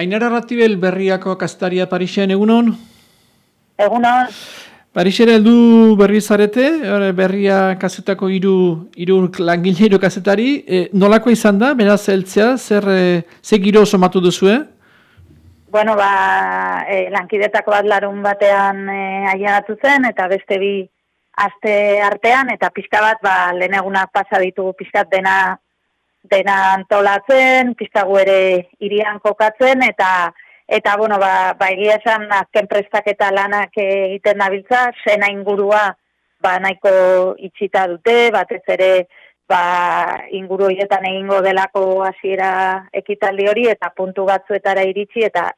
Ainara Ratibel berriako kastaria Parixen egunon? Egunon. Parixera heldu berri zarete, berria kazetako hiru hiru langile kazetari, e, nolako izan da, beraz heltzea, zer, e, ze giro somatu duzu, eh? Bueno, ba, e, lankidetako bat larun batean e, zen, eta beste bi aste artean, eta pixka bat, ba, lehen egunak pasa ditugu pixkat dena dena antolatzen, piztagu ere irian kokatzen, eta, eta bueno, ba, ba egia esan, azken prestaketa lanak egiten nabiltza, sena ingurua, ba, nahiko itxita dute, batez ere, ba, inguru horietan egingo delako hasiera ekitaldi hori, eta puntu batzuetara iritsi, eta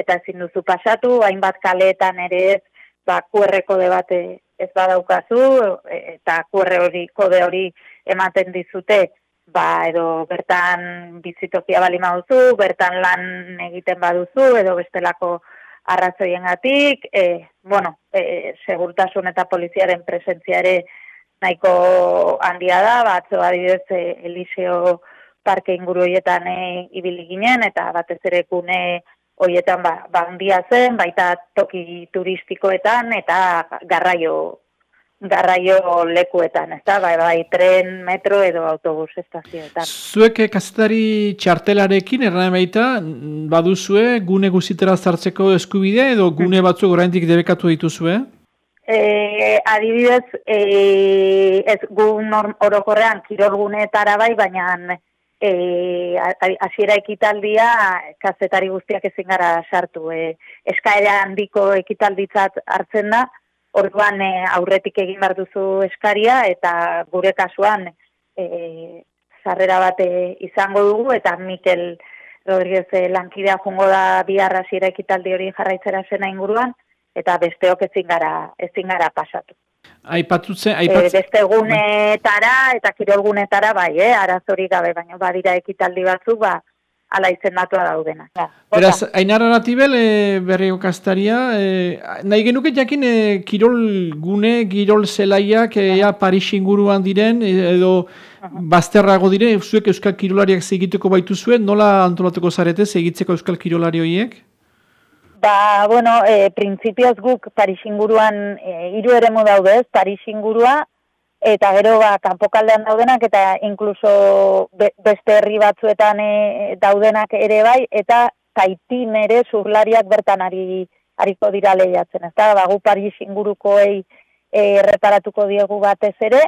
eta ezin duzu pasatu, hainbat kaleetan ere ez, ba, QR kode bate ez badaukazu, eta QR hori, kode hori ematen dizute, ba, edo bertan bizitokia bali mauzu, bertan lan egiten baduzu, edo bestelako arrazoien gatik, e, bueno, e, segurtasun eta poliziaren presentzia ere nahiko handia da, batzo adibidez e, Eliseo parke inguru hoietan e, ibili ginen, eta batez ere gune hoietan ba, ba handia zen, baita toki turistikoetan eta garraio garraio lekuetan, ez da, bai, bai, tren, metro edo autobus estazioetan. Zuek kasetari txartelarekin, erran baita, baduzue, gune guzitera zartzeko eskubide edo gune batzu oraindik debekatu dituzue? E, adibidez, e, ez gu orokorrean kirolgunetara bai, baina e, hasiera ekitaldia kazetari guztiak ezin gara sartu. E, eskaera handiko ekitalditzat hartzen da, Orduan e, aurretik egin behar duzu eskaria eta gure kasuan e, zarrera bate izango dugu eta Mikel Rodríguez lankidea jungo da biharra zira ekitaldi hori jarraitzera zena inguruan eta besteok ezin gara, ezin gara pasatu. Aipatutze, aipatutze. E, beste egunetara eta kirolgunetara bai, eh, arazori gabe, baina badira ekitaldi batzuk, ba, ala izendatua daudena. Ja, Beraz, ainara natibel, e, berri okastaria, e, nahi genuke jakin e, kirol gune, kirol zelaiak, e, ja, Paris inguruan diren, edo bazterrago dire, zuek euskal kirolariak segituko baitu zuen, nola antolatuko zarete, segitzeko euskal kirolari horiek? Ba, bueno, e, prinsipioz guk Paris inguruan, e, iru ere daude ez, Paris ingurua, eta gero ba kanpokaldean daudenak eta incluso beste herri batzuetan e, daudenak ere bai eta Taitin ere zurlariak bertan ari ariko dira lehiatzen, ezta? Ba gu Paris ingurukoei e, erreparatuko diegu batez ere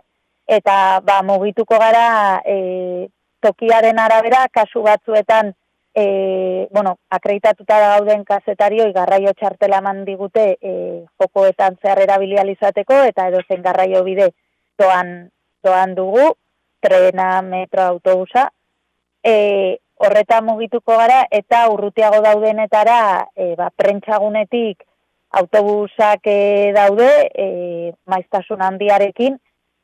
eta ba mugituko gara e, tokiaren arabera kasu batzuetan E, bueno, akreditatuta dauden kazetarioi garraio txartela mandigute e, jokoetan zehar erabilializateko eta edo zen garraio bide doan, doan dugu, trena, metro, autobusa, e, horreta mugituko gara, eta urrutiago daudenetara, e, ba, prentxagunetik autobusak e, daude, e, maiztasun handiarekin,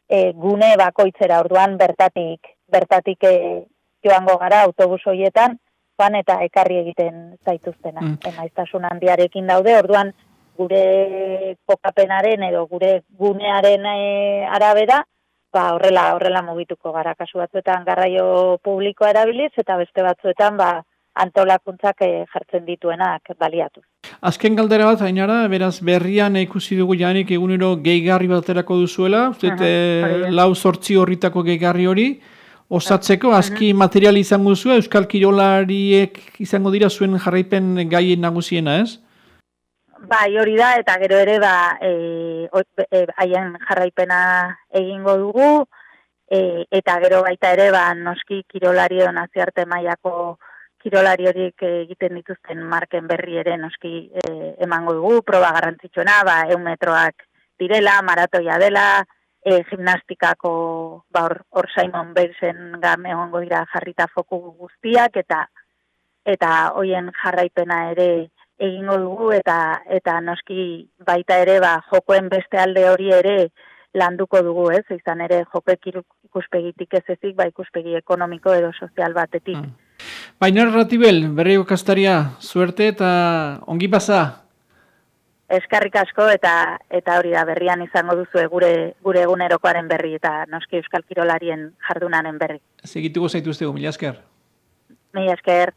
e, gune bakoitzera, orduan bertatik, bertatik e, joango gara autobus hoietan, joan eta ekarri egiten zaituztena. Mm. E, maiztasun handiarekin daude, orduan, gure kokapenaren edo gure gunearen e, arabera, ba, horrela horrela mugituko gara. Kasu batzuetan garraio publikoa erabiliz eta beste batzuetan ba, antolakuntzak e, jartzen dituenak baliatu. Azken galdera bat, hainara, beraz berrian ikusi dugu janik egunero gehigarri baterako duzuela, uste, uh lau sortzi horritako gehigarri hori, osatzeko, azki material izango zu, Euskal Kirolariek izango dira zuen jarraipen gaien nagusiena, ez? Bai, hori da, eta gero ere, ba, e, e, haien jarraipena egingo dugu, e, eta gero baita ere, ba, noski kirolari naziarte mailako kirolari horiek egiten dituzten marken berri ere noski e, emango dugu, proba garrantzitsuena, ba, eun metroak direla, maratoia dela, e, gimnastikako, ba, or, or Simon Belsen game egongo dira jarrita foku guztiak, eta eta hoien jarraipena ere, egingo dugu eta eta noski baita ere ba jokoen beste alde hori ere landuko dugu, ez? Izan ere jokek ikuspegitik ez ezik, ba ikuspegi ekonomiko edo sozial batetik. Mm. Baina Ratibel, berriko kastaria, suerte eta ongi pasa. Eskarrik asko eta eta hori da berrian izango duzu gure gure egunerokoaren berri eta noski euskal kirolarien jardunaren berri. Segituko zaituztegu, mila esker. Mila esker.